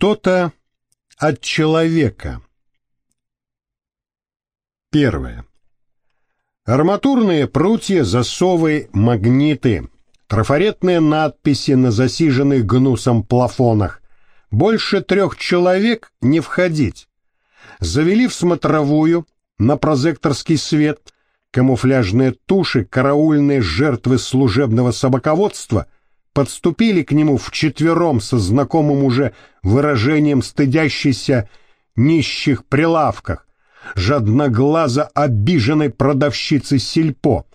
Что-то от человека. Первое. Арматурные прутья, засовы, магниты, трафаретные надписи на засиженных гнусом плафонах. Больше трех человек не входить. Завели в смотровую на прозекторский свет камуфляжные туши, караульные жертвы служебного собаководства — подступили к нему вчетвером со знакомым уже выражением стыдящейся нищих прилавках, жадноглазо обиженной продавщицы сельпо.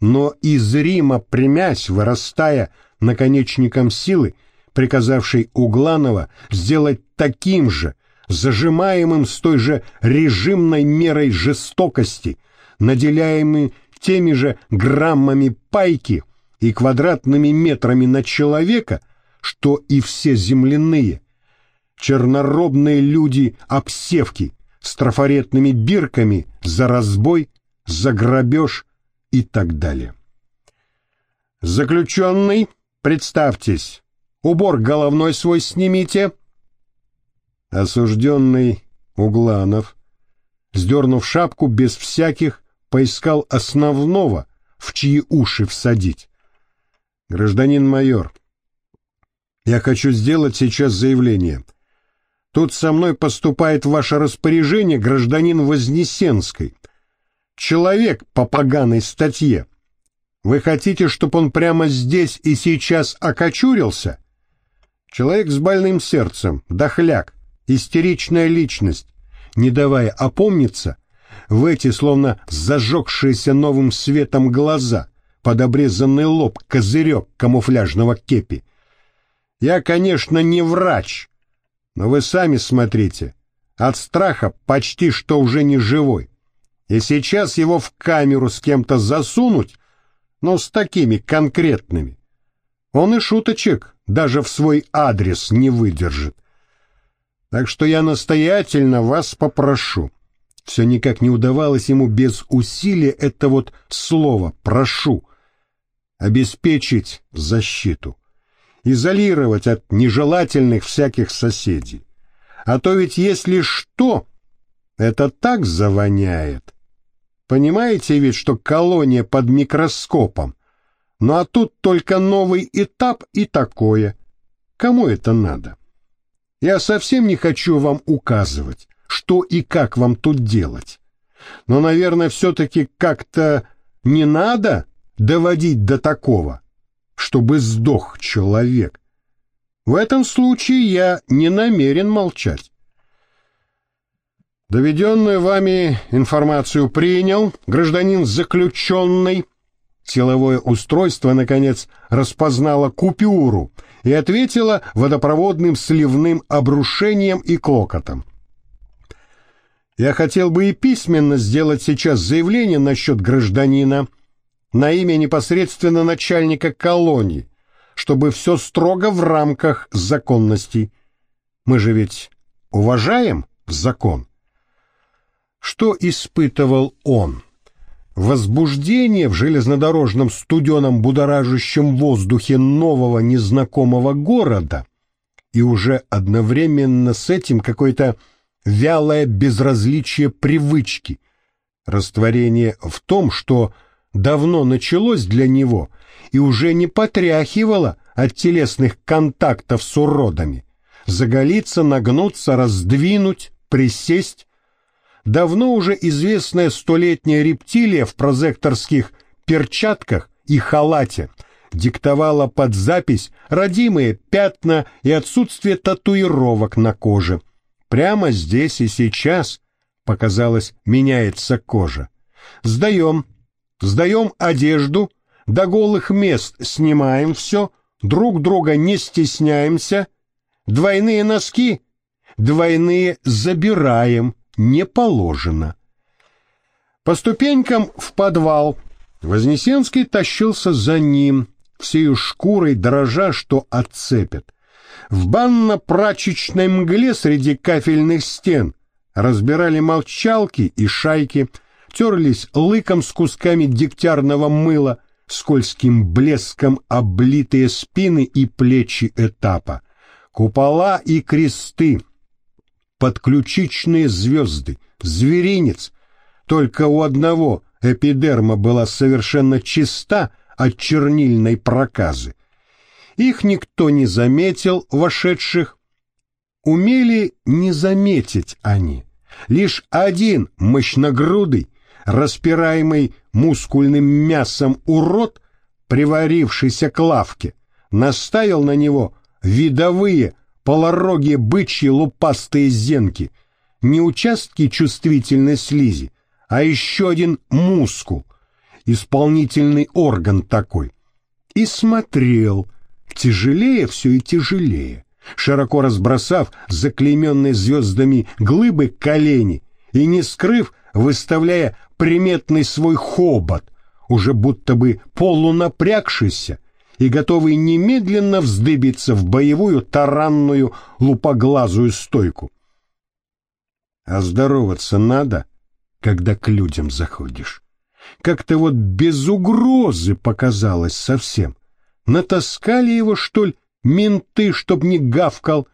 Но из Рима примясь, вырастая наконечником силы, приказавшей Угланова сделать таким же, зажимаемым с той же режимной мерой жестокости, наделяемый теми же граммами пайки, и квадратными метрами на человека, что и все земляные. Черноробные люди-обсевки с трафаретными бирками за разбой, за грабеж и так далее. Заключенный, представьтесь, убор головной свой снимите. Осужденный Угланов, сдернув шапку без всяких, поискал основного, в чьи уши всадить. Гражданин майор, я хочу сделать сейчас заявление. Тут со мной поступает ваше распоряжение гражданин Вознесенской. Человек по поганой статье. Вы хотите, чтобы он прямо здесь и сейчас окочурился? Человек с больным сердцем, дохляк, истеричная личность, не давая опомниться, в эти словно зажегшиеся новым светом глаза, под обрезанный лоб козырек камуфляжного кепи. Я, конечно, не врач, но вы сами смотрите. От страха почти что уже не живой. И сейчас его в камеру с кем-то засунуть, но с такими конкретными. Он и шуточек даже в свой адрес не выдержит. Так что я настоятельно вас попрошу. Все никак не удавалось ему без усилия это вот слово «прошу» обеспечить защиту, изолировать от нежелательных всяких соседей. А то ведь если что, это так завоняет. Понимаете ведь, что колония под микроскопом, ну а тут только новый этап и такое. Кому это надо? Я совсем не хочу вам указывать, что и как вам тут делать. Но, наверное, все-таки как-то не надо доводить до такого, чтобы сдох человек. В этом случае я не намерен молчать. Доведенную вами информацию принял гражданин заключенный. Силовое устройство, наконец, распознало купюру и ответило водопроводным сливным обрушением и клокотом. Я хотел бы и письменно сделать сейчас заявление насчет гражданина, — на имя непосредственно начальника колонии, чтобы все строго в рамках законности. Мы же ведь уважаем закон. Что испытывал он? Возбуждение в железнодорожном студеном будоражащем воздухе нового незнакомого города и уже одновременно с этим какое-то вялое безразличие привычки, растворение в том, что давно началось для него и уже не потряхивало от телесных контактов с уродами. Заголиться, нагнуться, раздвинуть, присесть. Давно уже известная столетняя рептилия в прозекторских перчатках и халате диктовала под запись родимые пятна и отсутствие татуировок на коже. Прямо здесь и сейчас, показалось, меняется кожа. Сдаем сдаем одежду, до голых мест снимаем все, друг друга не стесняемся, двойные носки, двойные забираем, не положено. По ступенькам в подвал Вознесенский тащился за ним, всею шкурой дрожа, что отцепят. В банно-прачечной мгле среди кафельных стен разбирали молчалки и шайки, терлись лыком с кусками дегтярного мыла, скользким блеском облитые спины и плечи этапа. купола и кресты, подключичные звезды, зверинец. Только у одного эпидерма была совершенно чиста от чернильной проказы. Их никто не заметил, вошедших. Умели не заметить они. Лишь один мощногрудый, распираемый мускульным мясом урод, приварившийся к лавке, наставил на него видовые полорогие бычьи лупастые зенки, не участки чувствительной слизи, а еще один мускул, исполнительный орган такой. И смотрел, тяжелее все и тяжелее, широко разбросав заклейменные звездами глыбы колени и, не скрыв, выставляя приметный свой хобот, уже будто бы полунапрягшийся и готовый немедленно вздыбиться в боевую таранную лупоглазую стойку. А здороваться надо, когда к людям заходишь. Как-то вот без угрозы показалось совсем. Натаскали его, что ли, менты, чтоб не гавкал?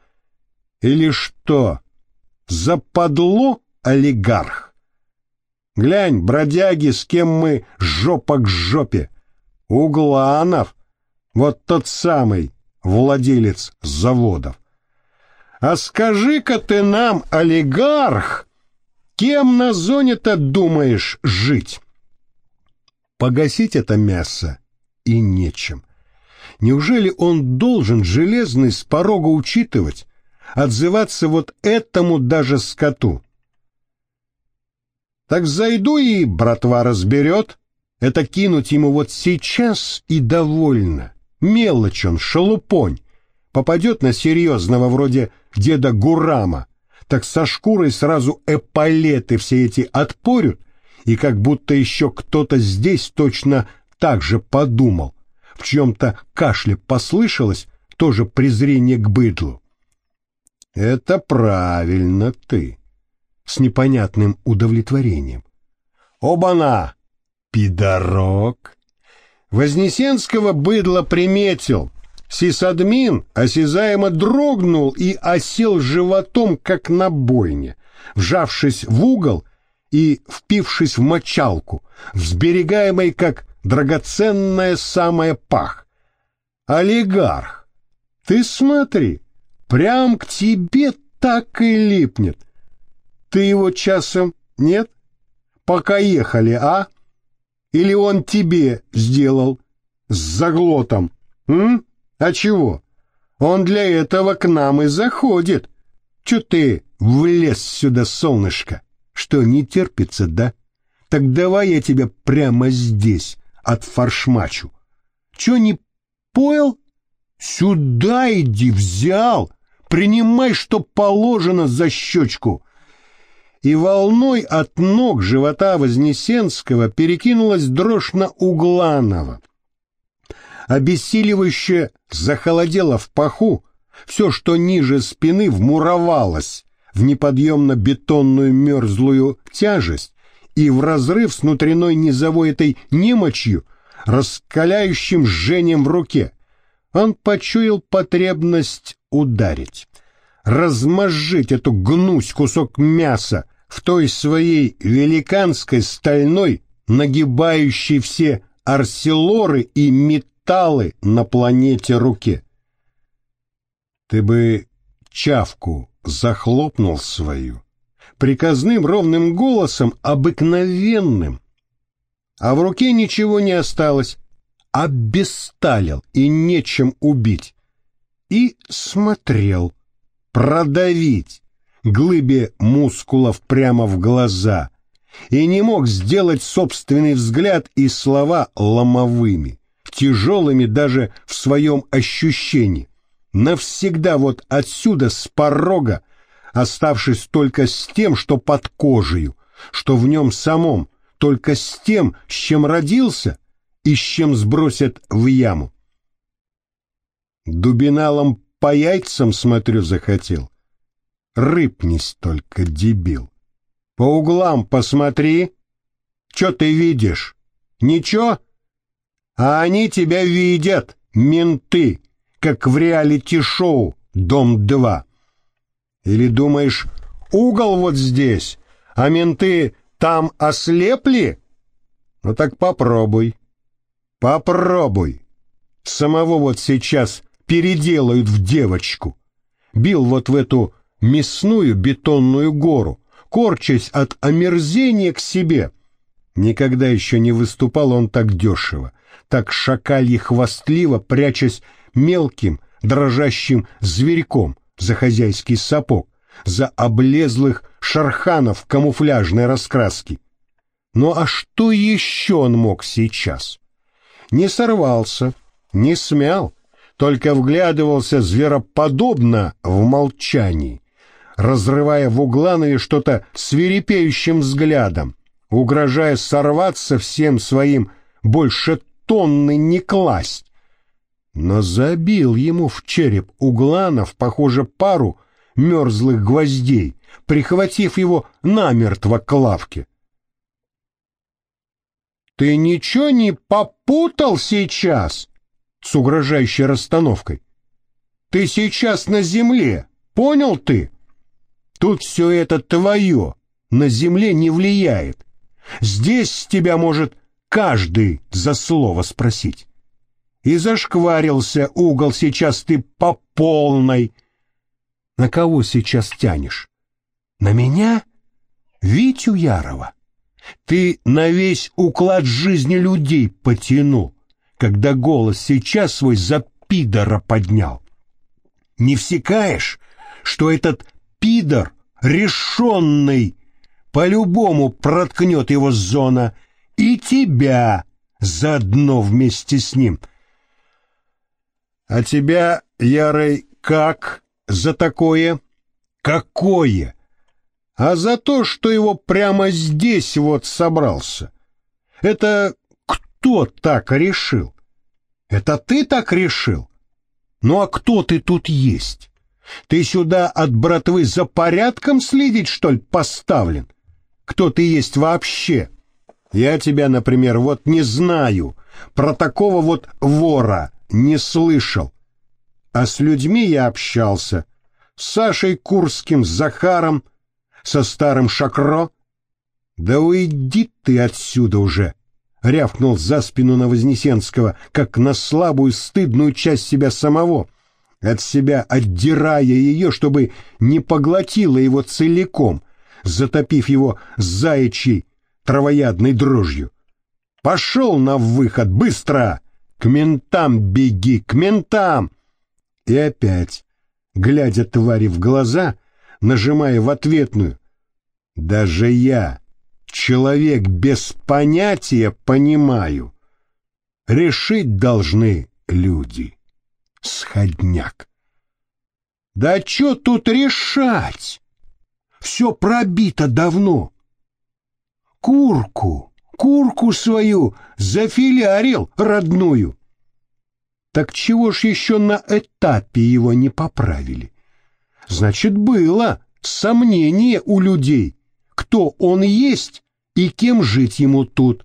Или что, западло олигарх? Глянь, бродяги, с кем мы жопа к жопе. Угланов, вот тот самый владелец заводов. А скажи-ка ты нам, олигарх, кем на зоне-то думаешь жить? Погасить это мясо и нечем. Неужели он должен железный с порога учитывать, отзываться вот этому даже скоту? Так зайду и братва разберет. Это кинуть ему вот сейчас и довольно. Мелочь он, шалупонь. Попадет на серьезного вроде деда Гурама, так со шкурой сразу эполеты все эти отпорют, и как будто еще кто-то здесь точно так же подумал. В чем-то кашле послышалось тоже презрение к быдлу. «Это правильно ты», с непонятным удовлетворением. «Оба-на! Пидорок!» Вознесенского быдло приметил. Сисадмин осязаемо дрогнул и осел животом, как на бойне, вжавшись в угол и впившись в мочалку, взберегаемой, как драгоценная самая пах. «Олигарх, ты смотри, прям к тебе так и липнет. Ты его часом нет? Пока ехали, а?» Или он тебе сделал? С заглотом. М? А чего? Он для этого к нам и заходит. Чё ты влез сюда, солнышко? Что, не терпится, да? Так давай я тебя прямо здесь отфоршмачу. Чё не понял? Сюда иди, взял. Принимай, что положено за щечку и волной от ног живота Вознесенского перекинулась дрожь на Угланова. Обессиливающе захолодело в паху, все, что ниже спины, вмуровалось в неподъемно-бетонную мерзлую тяжесть и в разрыв с внутренной низовой этой немочью, раскаляющим жжением в руке. Он почуял потребность ударить размозжить эту гнусь кусок мяса в той своей великанской стальной, нагибающей все арселоры и металлы на планете руке. Ты бы чавку захлопнул свою, приказным ровным голосом, обыкновенным, а в руке ничего не осталось, обесталил и нечем убить, и смотрел, продавить глыбе мускулов прямо в глаза и не мог сделать собственный взгляд и слова ломовыми, тяжелыми даже в своем ощущении. Навсегда вот отсюда, с порога, оставшись только с тем, что под кожею, что в нем самом, только с тем, с чем родился и с чем сбросят в яму. Дубиналом по яйцам, смотрю, захотел. Рыпнись только, дебил. По углам посмотри. Че ты видишь? Ничего? А они тебя видят, менты, как в реалити-шоу, дом 2. Или думаешь, угол вот здесь, а менты там ослепли? Ну так попробуй. Попробуй. Самого вот сейчас переделают в девочку. Бил вот в эту мясную бетонную гору, корчась от омерзения к себе. Никогда еще не выступал он так дешево, так шакалье хвастливо, прячась мелким, дрожащим зверьком за хозяйский сапог, за облезлых шарханов камуфляжной раскраски. Ну а что еще он мог сейчас? Не сорвался, не смял, только вглядывался звероподобно в молчании, разрывая в угланове что-то свирепеющим взглядом, угрожая сорваться всем своим больше тонны не класть. Но забил ему в череп угланов, похоже, пару мерзлых гвоздей, прихватив его намертво к лавке. «Ты ничего не попутал сейчас?» С угрожающей расстановкой. «Ты сейчас на земле, понял ты? Тут все это твое, на земле не влияет. Здесь с тебя может каждый за слово спросить. И зашкварился угол сейчас ты по полной. На кого сейчас тянешь? На меня? Витю Ярова? Ты на весь уклад жизни людей потянул когда голос сейчас свой за пидора поднял. Не всекаешь, что этот пидор решенный по-любому проткнет его зона и тебя заодно вместе с ним. А тебя, Ярый, как за такое? Какое? А за то, что его прямо здесь вот собрался. Это кто так решил? Это ты так решил? Ну а кто ты тут есть? Ты сюда от братвы за порядком следить, что ли, поставлен? Кто ты есть вообще? Я тебя, например, вот не знаю, про такого вот вора не слышал. А с людьми я общался. С Сашей Курским, с Захаром, со старым Шакро. Да уйди ты отсюда уже, рявкнул за спину на Вознесенского, как на слабую, стыдную часть себя самого, от себя отдирая ее, чтобы не поглотила его целиком, затопив его заячьей травоядной дрожью. «Пошел на выход, быстро! К ментам беги, к ментам!» И опять, глядя твари в глаза, нажимая в ответную, «Даже я, человек без понятия понимаю. Решить должны люди. Сходняк. Да что тут решать? Все пробито давно. Курку, курку свою зафилярил родную. Так чего ж еще на этапе его не поправили? Значит, было сомнение у людей кто он есть и кем жить ему тут.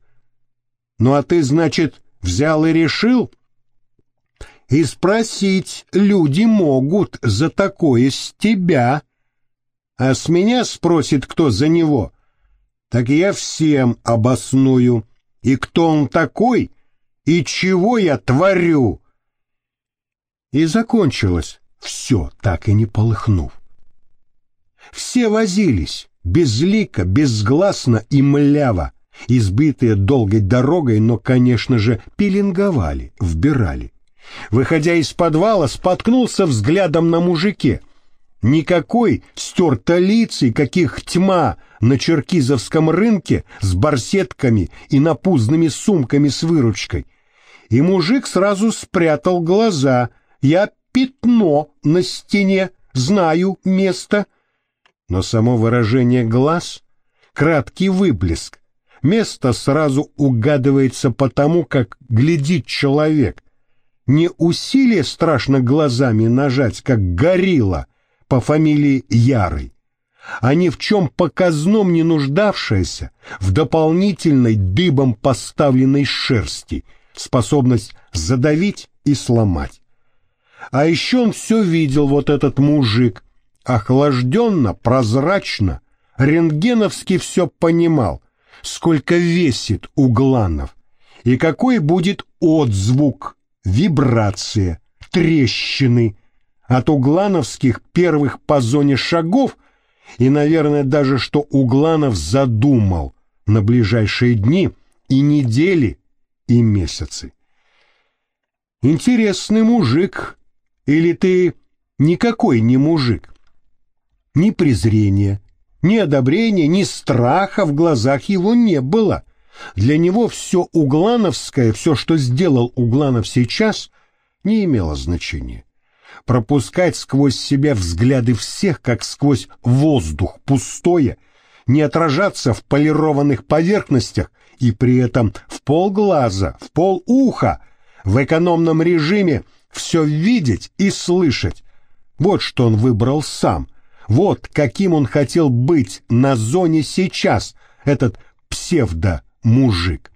Ну а ты, значит, взял и решил? И спросить люди могут за такое с тебя. А с меня спросит, кто за него. Так я всем обосную. И кто он такой, и чего я творю. И закончилось все, так и не полыхнув. Все возились, безлико, безгласно и мляво, избитые долгой дорогой, но, конечно же, пеленговали, вбирали. Выходя из подвала, споткнулся взглядом на мужике. Никакой стертолицей, каких тьма на черкизовском рынке с барсетками и напузными сумками с выручкой. И мужик сразу спрятал глаза. Я пятно на стене, знаю место — но само выражение глаз — краткий выблеск. Место сразу угадывается потому, как глядит человек. Не усилие страшно глазами нажать, как горилла по фамилии Ярый, а ни в чем показном не нуждавшаяся в дополнительной дыбом поставленной шерсти, способность задавить и сломать. А еще он все видел, вот этот мужик, охлажденно, прозрачно, рентгеновски все понимал, сколько весит угланов и какой будет отзвук, вибрация, трещины от углановских первых по зоне шагов и, наверное, даже что Угланов задумал на ближайшие дни и недели и месяцы. Интересный мужик, или ты никакой не мужик? Ни презрения, ни одобрения, ни страха в глазах его не было. Для него все углановское, все, что сделал Угланов сейчас, не имело значения. Пропускать сквозь себя взгляды всех, как сквозь воздух пустое, не отражаться в полированных поверхностях и при этом в полглаза, в полуха, в экономном режиме все видеть и слышать. Вот что он выбрал сам, вот каким он хотел быть на зоне сейчас, этот псевдо-мужик.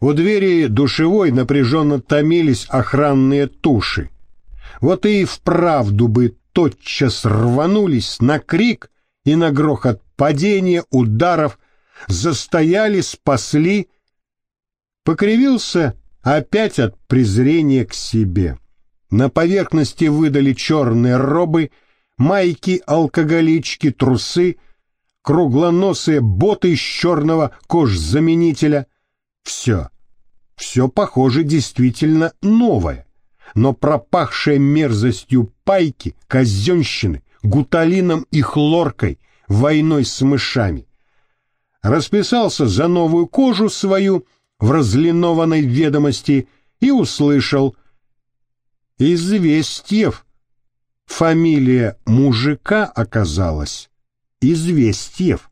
У двери душевой напряженно томились охранные туши. Вот и вправду бы тотчас рванулись на крик и на грохот падения, ударов, застояли, спасли. Покривился опять от презрения к себе. На поверхности выдали черные робы — майки-алкоголички, трусы, круглоносые боты из черного кожзаменителя. Все, все похоже действительно новое, но пропахшее мерзостью пайки, казенщины, гуталином и хлоркой, войной с мышами. Расписался за новую кожу свою в разлинованной ведомости и услышал «Известьев Фамилия мужика оказалась Известьев.